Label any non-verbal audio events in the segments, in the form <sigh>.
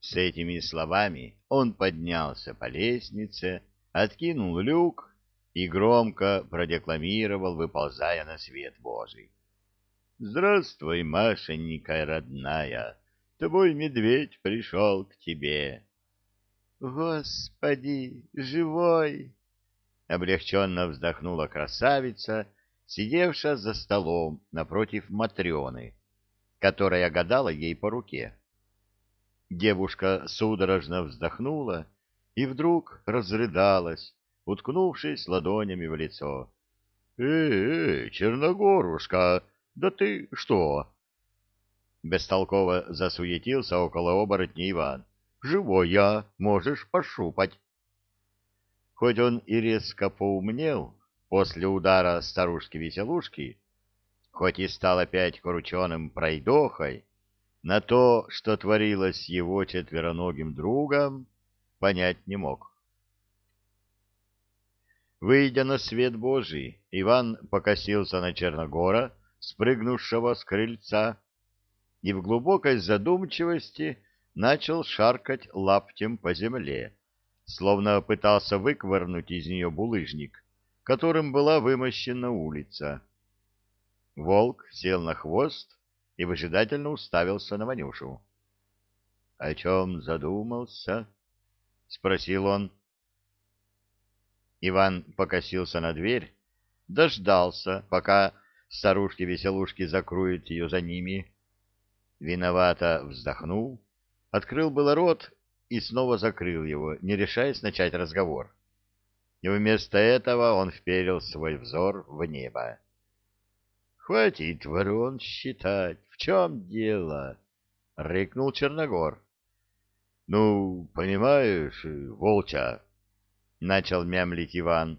С этими словами он поднялся по лестнице, откинул люк и громко продекламировал, выползая на свет Божий. «Здравствуй, Машенька родная, твой медведь пришел к тебе». «Господи, живой!» — облегченно вздохнула красавица, сидевшая за столом напротив Матрены, которая гадала ей по руке. Девушка судорожно вздохнула и вдруг разрыдалась, уткнувшись ладонями в лицо. «Э, -э Черногорушка, да ты что?» Бестолково засуетился около оборотня Иван. «Живой я, можешь пошупать». Хоть он и резко поумнел после удара старушки-веселушки, хоть и стал опять крученым пройдохой, на то, что творилось его четвероногим другом, понять не мог. Выйдя на свет Божий, Иван покосился на Черногора, спрыгнувшего с крыльца, и в глубокой задумчивости начал шаркать лаптем по земле, словно пытался выквырнуть из нее булыжник, которым была вымощена улица. Волк сел на хвост и выжидательно уставился на Ванюшу. — О чем задумался? — спросил он. Иван покосился на дверь, дождался, пока старушки-веселушки закроют ее за ними. Виновато вздохнул, открыл было рот и снова закрыл его, не решаясь начать разговор. И вместо этого он вперил свой взор в небо. Хватит ворон считать. В чем дело? — рыкнул Черногор. — Ну, понимаешь, волча, — начал мямлить Иван.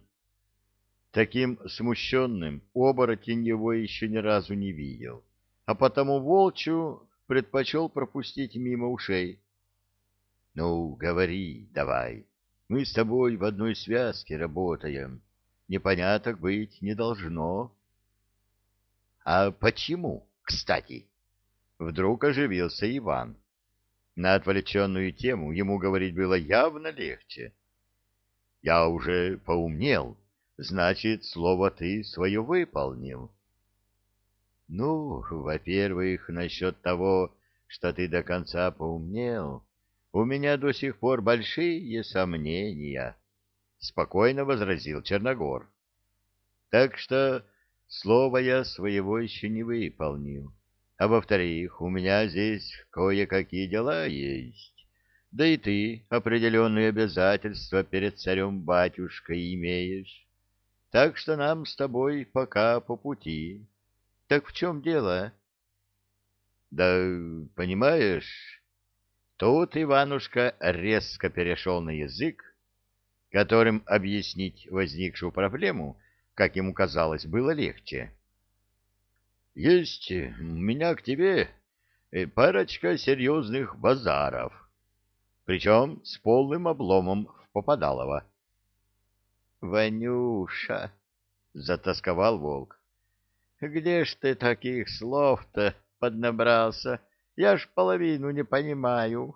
Таким смущенным оборотень его еще ни разу не видел, а потому волчу предпочел пропустить мимо ушей. — Ну, говори давай, мы с тобой в одной связке работаем, непоняток быть не должно. А почему, кстати? Вдруг оживился Иван. На отвлеченную тему ему говорить было явно легче. Я уже поумнел, значит, слово ты свое выполнил. Ну, во-первых, насчет того, что ты до конца поумнел, у меня до сих пор большие сомнения, — спокойно возразил Черногор. Так что Слово я своего еще не выполнил. А во-вторых, у меня здесь кое-какие дела есть. Да и ты определенные обязательства перед царем-батюшкой имеешь. Так что нам с тобой пока по пути. Так в чем дело? Да, понимаешь, тут Иванушка резко перешел на язык, которым объяснить возникшую проблему — как ему казалось, было легче. — Есть у меня к тебе э, парочка серьезных базаров, причем с полным обломом в Попадалово. — Ванюша, — затасковал волк, — где ж ты таких слов-то поднабрался? Я ж половину не понимаю.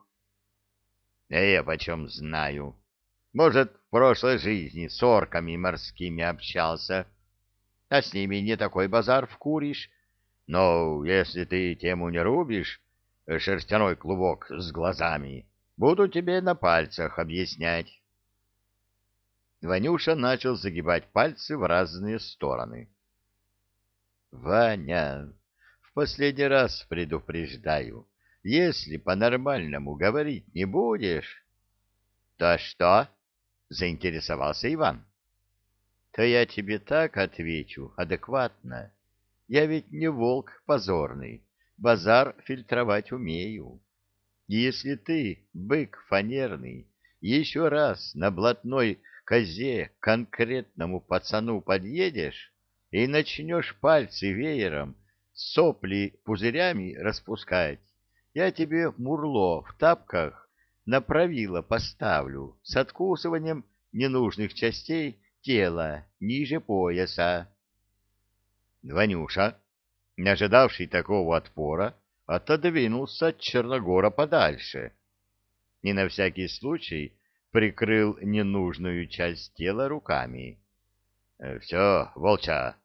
— А я почем знаю? Может, в прошлой жизни с орками морскими общался, а с ними не такой базар вкуришь. Но если ты тему не рубишь, шерстяной клубок с глазами, буду тебе на пальцах объяснять. Ванюша начал загибать пальцы в разные стороны. — Ваня, в последний раз предупреждаю, если по-нормальному говорить не будешь... — То что? — заинтересовался Иван. — То я тебе так отвечу, адекватно. Я ведь не волк позорный, базар фильтровать умею. Если ты, бык фанерный, еще раз на блатной козе конкретному пацану подъедешь и начнешь пальцы веером, сопли пузырями распускать, я тебе, мурло, в тапках на правило поставлю с откусыванием ненужных частей тела ниже пояса. Ванюша, не ожидавший такого отпора, отодвинулся от Черногора подальше. и на всякий случай прикрыл ненужную часть тела руками. — Все, волча.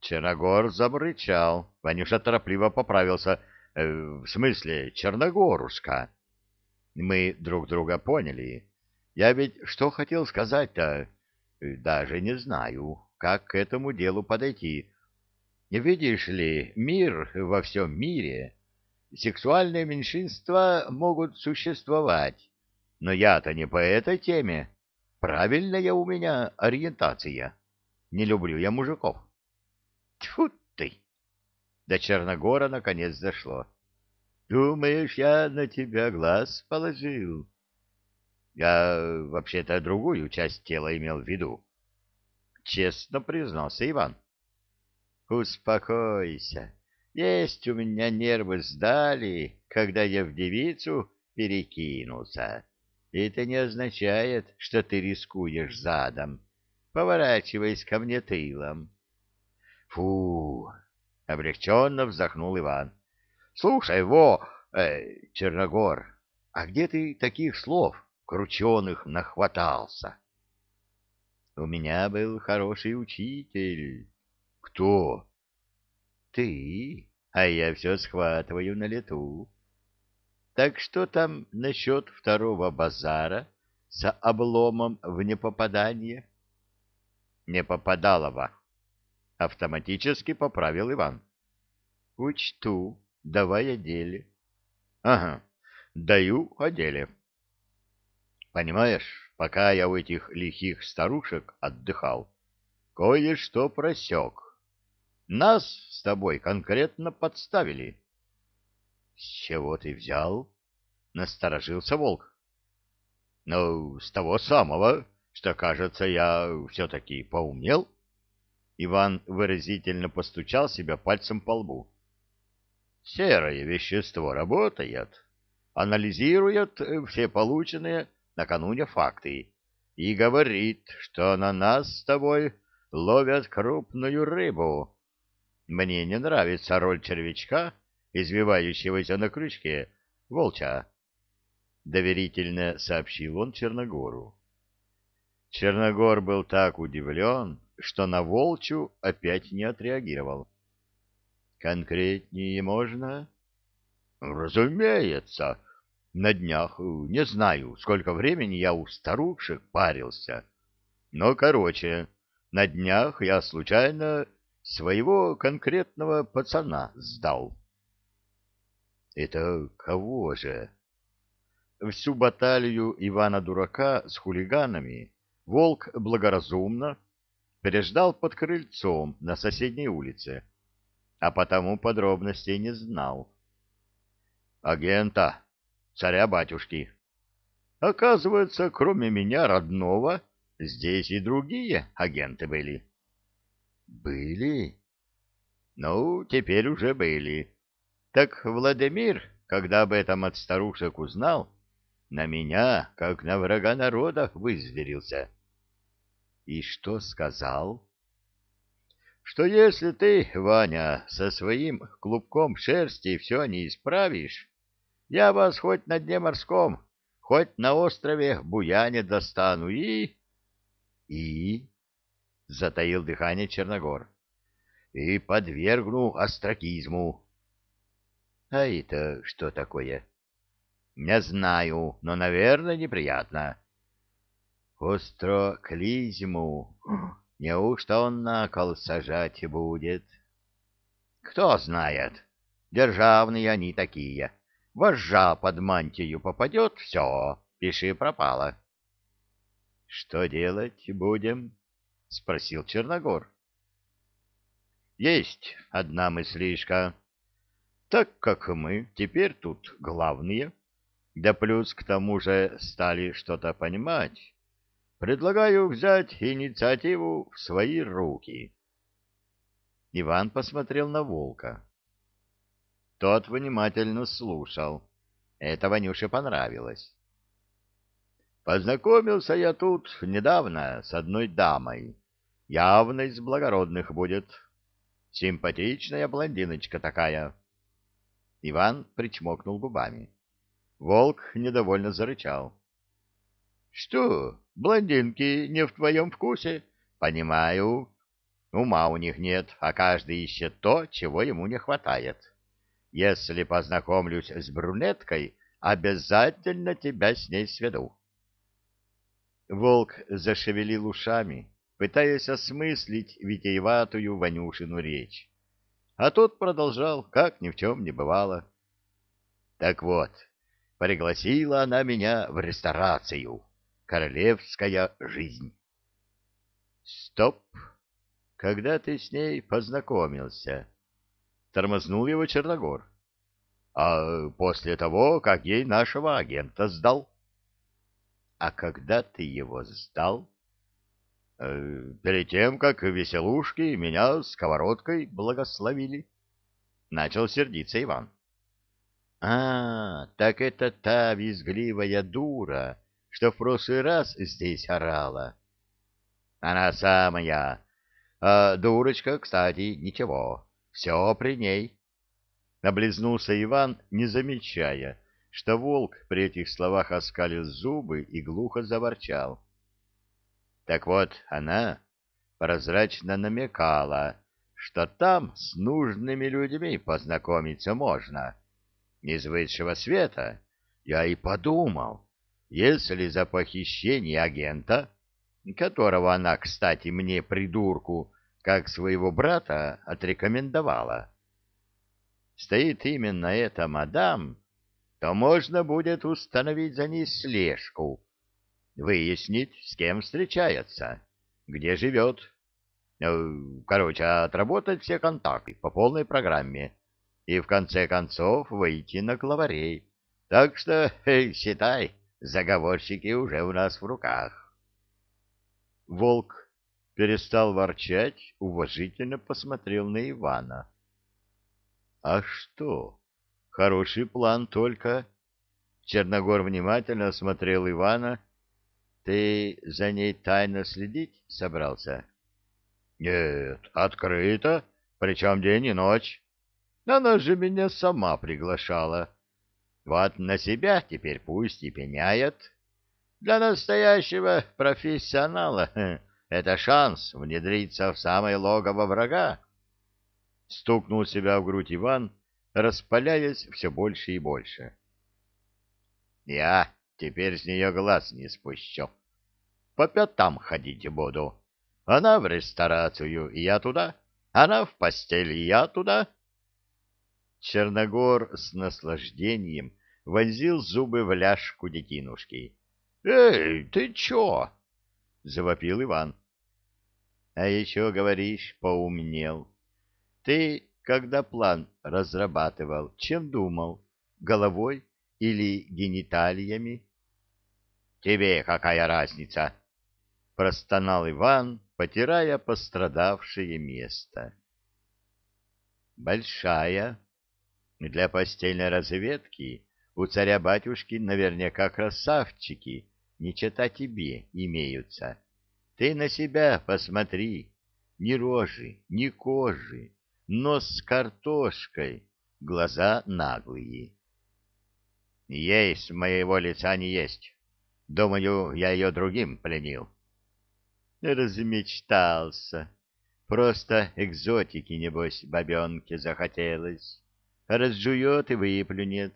Черногор забрычал. Ванюша торопливо поправился. «Э, — В смысле, Черногорушка? Мы друг друга поняли. Я ведь что хотел сказать-то? Даже не знаю, как к этому делу подойти. Видишь ли, мир во всем мире, сексуальные меньшинства могут существовать, но я-то не по этой теме. Правильная у меня ориентация. Не люблю я мужиков. Тьфу ты! До Черногора наконец дошло. Думаешь, я на тебя глаз положил? Я вообще-то другую часть тела имел в виду. Честно признался Иван. Успокойся. Есть у меня нервы сдали, когда я в девицу перекинулся. Это не означает, что ты рискуешь задом. Поворачиваясь ко мне тылом. Фу! Облегченно вздохнул Иван. Слушай, во, э, Черногор, а где ты таких слов крученых нахватался? У меня был хороший учитель. Кто? Ты, а я все схватываю на лету. Так что там насчет второго базара с обломом в непопадание? Не попадалово. Автоматически поправил Иван. Учту, давай о деле. Ага, даю о деле. Понимаешь, пока я у этих лихих старушек отдыхал, кое-что просек. Нас с тобой конкретно подставили. — С чего ты взял? — насторожился волк. — Ну, с того самого, что, кажется, я все-таки поумнел. Иван выразительно постучал себя пальцем по лбу. — Серое вещество работает, анализирует все полученные накануне факты и говорит, что на нас с тобой ловят крупную рыбу мне не нравится роль червячка, извивающегося на крючке, волча. Доверительно сообщил он Черногору. Черногор был так удивлен, что на волчу опять не отреагировал. «Конкретнее можно?» «Разумеется. На днях, не знаю, сколько времени я у старушек парился. Но, короче, на днях я случайно своего конкретного пацана сдал. Это кого же? Всю баталию Ивана-дурака с хулиганами Волк благоразумно переждал под крыльцом на соседней улице, а потому подробностей не знал. Агента, царя-батюшки. Оказывается, кроме меня родного, здесь и другие агенты были. Были? Ну, теперь уже были. Так Владимир, когда об этом от старушек узнал, на меня, как на врага народа, вызверился. И что сказал? Что если ты, Ваня, со своим клубком шерсти все не исправишь, я вас хоть на дне морском, хоть на острове Буяне достану и... И? — затаил дыхание Черногор. — И подвергну астракизму. — А это что такое? — Не знаю, но, наверное, неприятно. — Остроклизму. Неужто он на кол сажать будет? — Кто знает. Державные они такие. Вожжа под мантию попадет — все, пиши пропало. — Что делать будем? —— спросил Черногор. «Есть одна мыслишка. Так как мы теперь тут главные, да плюс к тому же стали что-то понимать, предлагаю взять инициативу в свои руки». Иван посмотрел на волка. Тот внимательно слушал. Это Ванюше понравилось. Познакомился я тут недавно с одной дамой. Явно из благородных будет. Симпатичная блондиночка такая. Иван причмокнул губами. волк недовольно зарычал. — Что, блондинки не в твоем вкусе? Понимаю. Ума у них нет, а каждый ищет то, чего ему не хватает. Если познакомлюсь с брюнеткой, обязательно тебя с ней сведу. Волк зашевелил ушами, пытаясь осмыслить витиеватую Ванюшину речь. А тот продолжал, как ни в чем не бывало. Так вот, пригласила она меня в ресторацию. Королевская жизнь. Стоп! Когда ты с ней познакомился? Тормознул его Черногор. А после того, как ей нашего агента сдал. А когда ты его сдал? Э, перед тем, как веселушки меня сковородкой благословили. Начал сердиться Иван. А, так это та визгливая дура, что в прошлый раз здесь орала. Она самая. А дурочка, кстати, ничего. Все при ней. Облизнулся Иван, не замечая, что волк при этих словах оскалил зубы и глухо заворчал. Так вот, она прозрачно намекала, что там с нужными людьми познакомиться можно. Из высшего света я и подумал, если за похищение агента, которого она, кстати, мне, придурку, как своего брата, отрекомендовала, стоит именно эта мадам, то можно будет установить за ней слежку, выяснить, с кем встречается, где живет. Э, короче, отработать все контакты по полной программе и в конце концов выйти на главарей. Так что, <laughs> считай, заговорщики уже у нас в руках. Волк перестал ворчать, уважительно посмотрел на Ивана. — А что? Хороший план только... Черногор внимательно осмотрел Ивана. — Ты за ней тайно следить собрался? — Нет, открыто, причем день и ночь. Она же меня сама приглашала. Вот на себя теперь пусть и пеняет. Для настоящего профессионала это шанс внедриться в самое логово врага. Стукнул себя в грудь Иван, распаляясь все больше и больше. Я теперь с нее глаз не спущу. По пятам ходить буду. Она в ресторацию, и я туда. Она в постель, и я туда. Черногор с наслаждением вонзил зубы в ляжку детинушки. — Эй, ты чё? — завопил Иван. — А еще, говоришь, поумнел. Ты, когда план разрабатывал, чем думал? Головой или гениталиями? — Тебе какая разница? — простонал Иван, потирая пострадавшее место. — Большая, для постельной разведки у царя-батюшки наверняка красавчики, не чета тебе, имеются. Ты на себя посмотри, ни рожи, ни кожи, нос с картошкой, глаза наглые. Есть моего лица не есть. Думаю, я ее другим пленил. Размечтался. Просто экзотики, небось, бабенке захотелось разжует и выплюнет.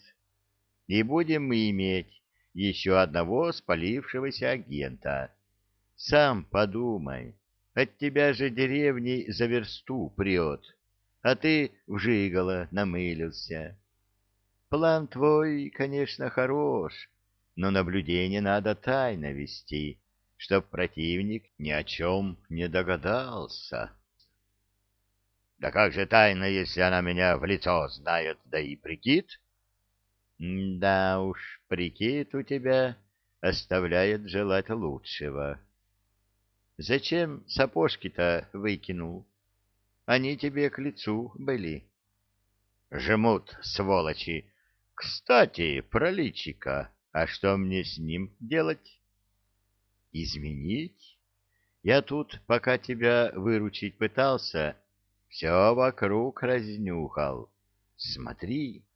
И будем мы иметь еще одного спалившегося агента. Сам подумай, от тебя же деревней за версту прет, а ты в жигало намылился. План твой, конечно, хорош, но наблюдение надо тайно вести, чтоб противник ни о чем не догадался. Да как же тайна, если она меня в лицо знает, да и прикид? Да уж, прикид у тебя оставляет желать лучшего. Зачем сапожки-то выкинул? Они тебе к лицу были. Жмут, сволочи. Кстати, про личика. А что мне с ним делать? Изменить? Я тут, пока тебя выручить пытался, все вокруг разнюхал. Смотри,